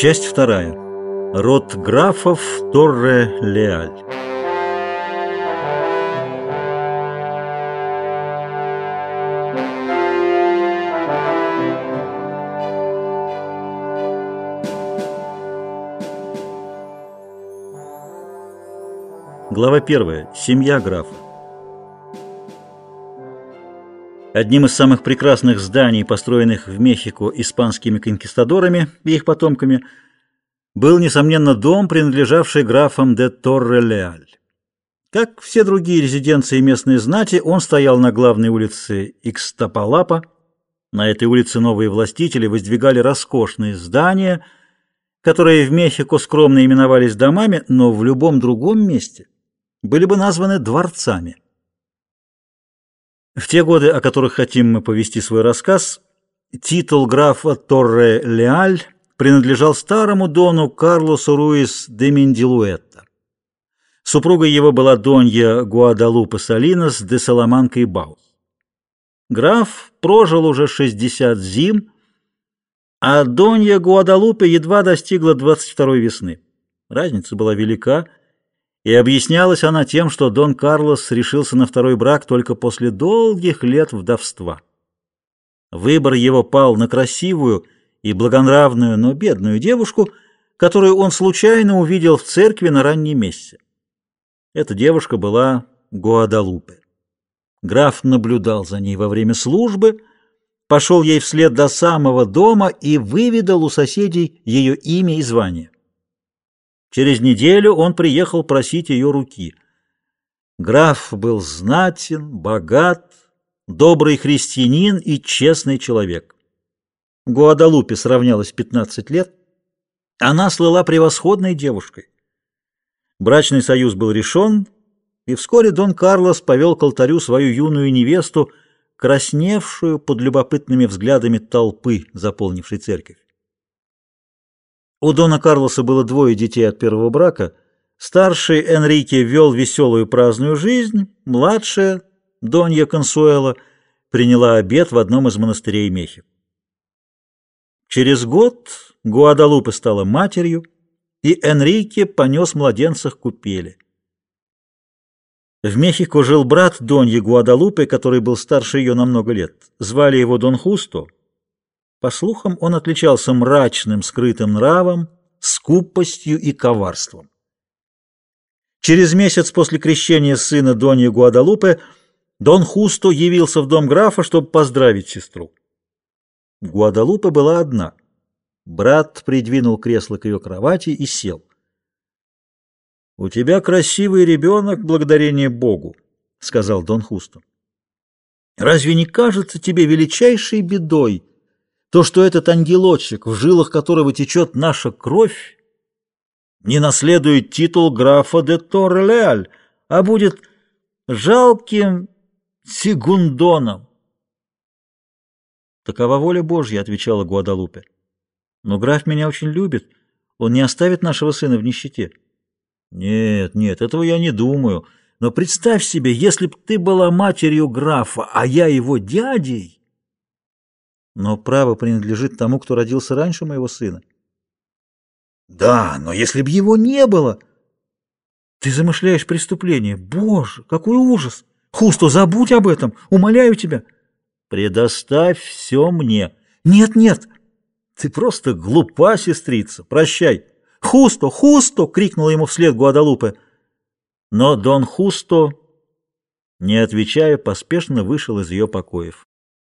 Часть вторая. Род графов Торре-Леаль. Глава первая. Семья графа. Одним из самых прекрасных зданий, построенных в Мехико испанскими конкистадорами и их потомками, был, несомненно, дом, принадлежавший графам де Торре-Леаль. Как все другие резиденции местной знати, он стоял на главной улице Икстапалапа. На этой улице новые властители воздвигали роскошные здания, которые в Мехико скромно именовались домами, но в любом другом месте были бы названы дворцами. В те годы, о которых хотим мы повести свой рассказ, титул графа Торре-Леаль принадлежал старому дону Карлосу Руис де Мендилуэтта. Супругой его была донья Гуадалупа Салинос де Саламанка и Баус. Граф прожил уже 60 зим, а донья Гуадалупе едва достигла 22 весны. Разница была велика – и объяснялась она тем, что Дон Карлос решился на второй брак только после долгих лет вдовства. Выбор его пал на красивую и благонравную, но бедную девушку, которую он случайно увидел в церкви на ранней мессе. Эта девушка была Гуадалупе. Граф наблюдал за ней во время службы, пошел ей вслед до самого дома и выведал у соседей ее имя и звание. Через неделю он приехал просить ее руки. Граф был знатен, богат, добрый христианин и честный человек. Гуадалупе сравнялась 15 лет. Она слыла превосходной девушкой. Брачный союз был решен, и вскоре Дон Карлос повел к алтарю свою юную невесту, красневшую под любопытными взглядами толпы, заполнившей церковь. У Дона Карлоса было двое детей от первого брака. Старший Энрике вел веселую праздную жизнь, младшая, Донья Консуэла, приняла обед в одном из монастырей Мехи. Через год Гуадалупе стала матерью, и Энрике понес младенцах купели. В Мехико жил брат Доньи Гуадалупе, который был старше ее на много лет. Звали его Дон Хусто — по слухам, он отличался мрачным, скрытым нравом, скупостью и коварством. Через месяц после крещения сына Доньи Гуадалупе Дон Хусто явился в дом графа, чтобы поздравить сестру. Гуадалупе была одна. Брат придвинул кресло к ее кровати и сел. «У тебя красивый ребенок, благодарение Богу», — сказал Дон Хусто. «Разве не кажется тебе величайшей бедой?» То, что этот ангелочек, в жилах которого течет наша кровь, не наследует титул графа де Торрелеаль, а будет жалким Сигундоном. «Такова воля Божья», — отвечала Гуадалупе. «Но граф меня очень любит. Он не оставит нашего сына в нищете». «Нет, нет, этого я не думаю. Но представь себе, если б ты была матерью графа, а я его дядей...» Но право принадлежит тому, кто родился раньше моего сына. Да, но если бы его не было... Ты замышляешь преступление. Боже, какой ужас! Хусто, забудь об этом, умоляю тебя. Предоставь все мне. Нет, нет, ты просто глупа, сестрица. Прощай. Хусто, Хусто! крикнула ему вслед Гуадалупе. Но Дон Хусто, не отвечая, поспешно вышел из ее покоев.